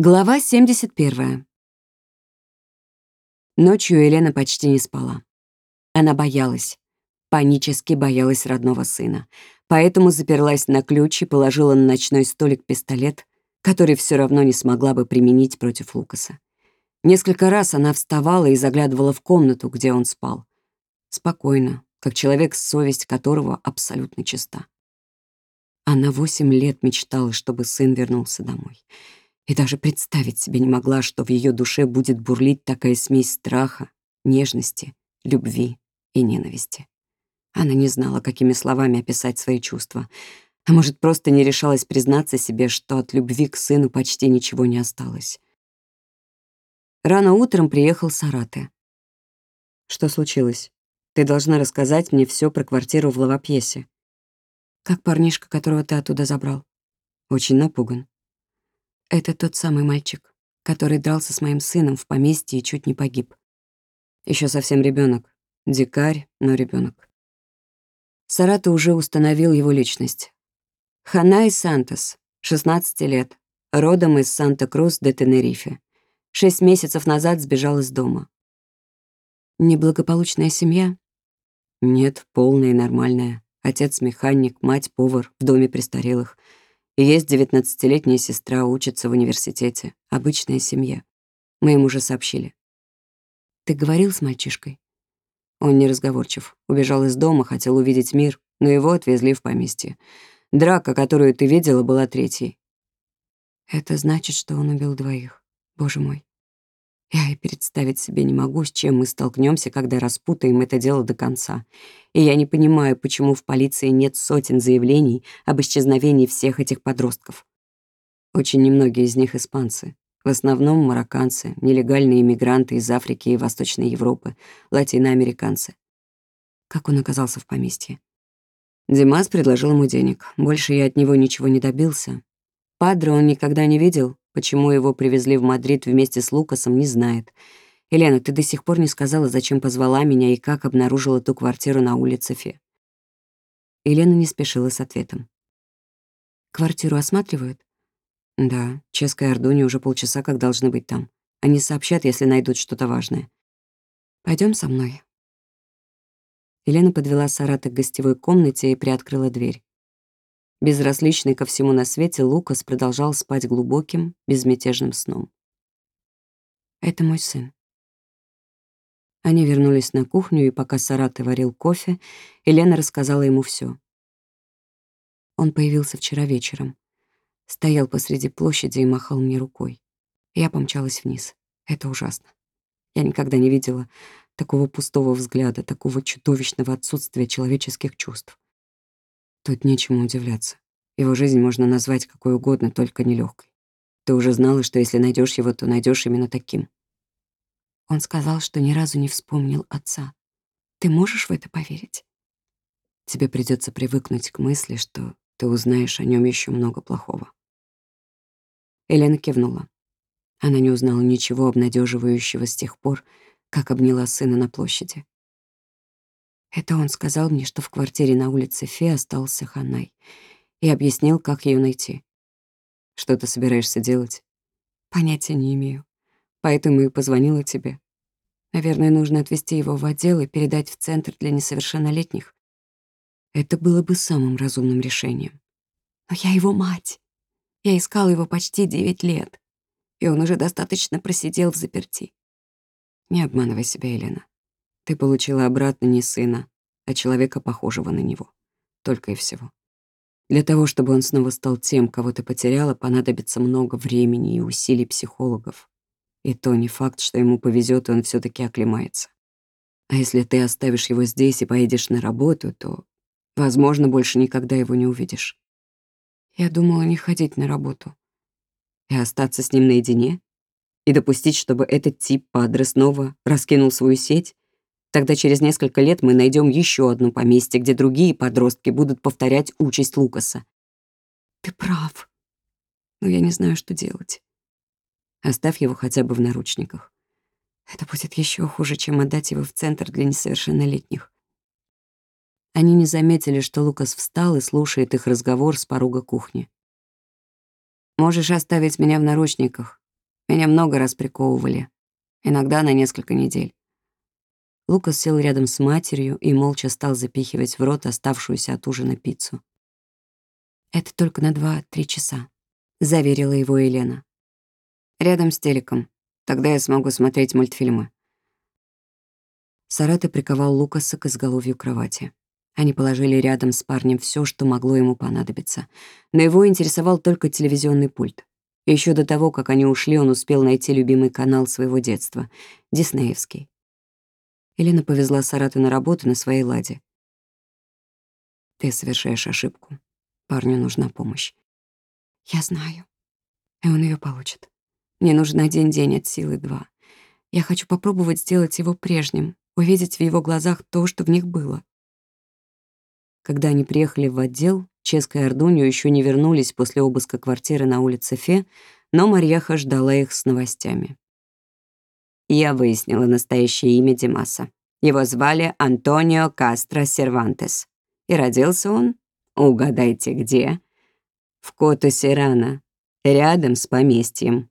Глава 71. Ночью Елена почти не спала. Она боялась, панически боялась родного сына, поэтому заперлась на ключ и положила на ночной столик пистолет, который все равно не смогла бы применить против Лукаса. Несколько раз она вставала и заглядывала в комнату, где он спал. Спокойно, как человек, совесть которого абсолютно чиста. Она восемь лет мечтала, чтобы сын вернулся домой — и даже представить себе не могла, что в ее душе будет бурлить такая смесь страха, нежности, любви и ненависти. Она не знала, какими словами описать свои чувства, а может, просто не решалась признаться себе, что от любви к сыну почти ничего не осталось. Рано утром приехал Сараты. «Что случилось? Ты должна рассказать мне все про квартиру в Лавапьесе. Как парнишка, которого ты оттуда забрал?» Очень напуган. Это тот самый мальчик, который дрался с моим сыном в поместье и чуть не погиб. Еще совсем ребенок, Дикарь, но ребенок. Сарата уже установил его личность. Ханай Сантос, 16 лет, родом из Санта-Крус де Тенерифе. Шесть месяцев назад сбежал из дома. Неблагополучная семья? Нет, полная и нормальная. Отец — механик, мать — повар в доме престарелых — есть девятнадцатилетняя сестра, учится в университете. Обычная семья. Мы им уже сообщили. Ты говорил с мальчишкой? Он неразговорчив. Убежал из дома, хотел увидеть мир, но его отвезли в поместье. Драка, которую ты видела, была третьей. Это значит, что он убил двоих. Боже мой. Я и представить себе не могу, с чем мы столкнемся, когда распутаем это дело до конца. И я не понимаю, почему в полиции нет сотен заявлений об исчезновении всех этих подростков. Очень немногие из них испанцы. В основном марокканцы, нелегальные иммигранты из Африки и Восточной Европы, латиноамериканцы. Как он оказался в поместье? Димас предложил ему денег. Больше я от него ничего не добился. Падре он никогда не видел, Почему его привезли в Мадрид вместе с Лукасом, не знает. Елена, ты до сих пор не сказала, зачем позвала меня и как обнаружила ту квартиру на улице Фе. Елена не спешила с ответом. «Квартиру осматривают?» «Да, Ческа и Ордуньо уже полчаса как должны быть там. Они сообщат, если найдут что-то важное. Пойдем со мной». Елена подвела Сарата к гостевой комнате и приоткрыла дверь. Безразличный ко всему на свете, Лукас продолжал спать глубоким, безмятежным сном. «Это мой сын». Они вернулись на кухню, и пока Сараты варил кофе, Елена рассказала ему все. Он появился вчера вечером. Стоял посреди площади и махал мне рукой. Я помчалась вниз. Это ужасно. Я никогда не видела такого пустого взгляда, такого чудовищного отсутствия человеческих чувств. Тут нечему удивляться. Его жизнь можно назвать какой угодно, только нелегкой. Ты уже знала, что если найдешь его, то найдешь именно таким. Он сказал, что ни разу не вспомнил отца. Ты можешь в это поверить? Тебе придется привыкнуть к мысли, что ты узнаешь о нем еще много плохого. Елена кивнула. Она не узнала ничего обнадеживающего с тех пор, как обняла сына на площади. Это он сказал мне, что в квартире на улице Фе остался Ханай, и объяснил, как ее найти. Что ты собираешься делать? Понятия не имею. Поэтому и позвонила тебе. Наверное, нужно отвезти его в отдел и передать в центр для несовершеннолетних. Это было бы самым разумным решением. Но я его мать. Я искала его почти девять лет, и он уже достаточно просидел в заперти. Не обманывай себя, Елена. Ты получила обратно не сына, а человека, похожего на него. Только и всего. Для того, чтобы он снова стал тем, кого ты потеряла, понадобится много времени и усилий психологов. И то не факт, что ему повезет, и он все таки оклемается. А если ты оставишь его здесь и поедешь на работу, то, возможно, больше никогда его не увидишь. Я думала не ходить на работу. И остаться с ним наедине? И допустить, чтобы этот тип падре снова раскинул свою сеть? Тогда через несколько лет мы найдем еще одно поместье, где другие подростки будут повторять участь Лукаса. Ты прав. Но я не знаю, что делать. Оставь его хотя бы в наручниках. Это будет еще хуже, чем отдать его в центр для несовершеннолетних. Они не заметили, что Лукас встал и слушает их разговор с порога кухни. «Можешь оставить меня в наручниках, Меня много раз приковывали, иногда на несколько недель. Лукас сел рядом с матерью и молча стал запихивать в рот оставшуюся от ужина пиццу. «Это только на два-три часа», — заверила его Елена. «Рядом с телеком. Тогда я смогу смотреть мультфильмы». Сарата приковал Лукаса к изголовью кровати. Они положили рядом с парнем все, что могло ему понадобиться. Но его интересовал только телевизионный пульт. Еще до того, как они ушли, он успел найти любимый канал своего детства — диснеевский. Елена повезла Сарату на работу на своей ладе. «Ты совершаешь ошибку. Парню нужна помощь». «Я знаю. И он ее получит. Мне нужен один день от силы два. Я хочу попробовать сделать его прежним, увидеть в его глазах то, что в них было». Когда они приехали в отдел, Ческа и Ордунью еще не вернулись после обыска квартиры на улице Фе, но Марьяха ждала их с новостями. Я выяснила настоящее имя Димаса. Его звали Антонио Кастро Сервантес. И родился он, угадайте где, в Кото-Серрано, рядом с поместьем.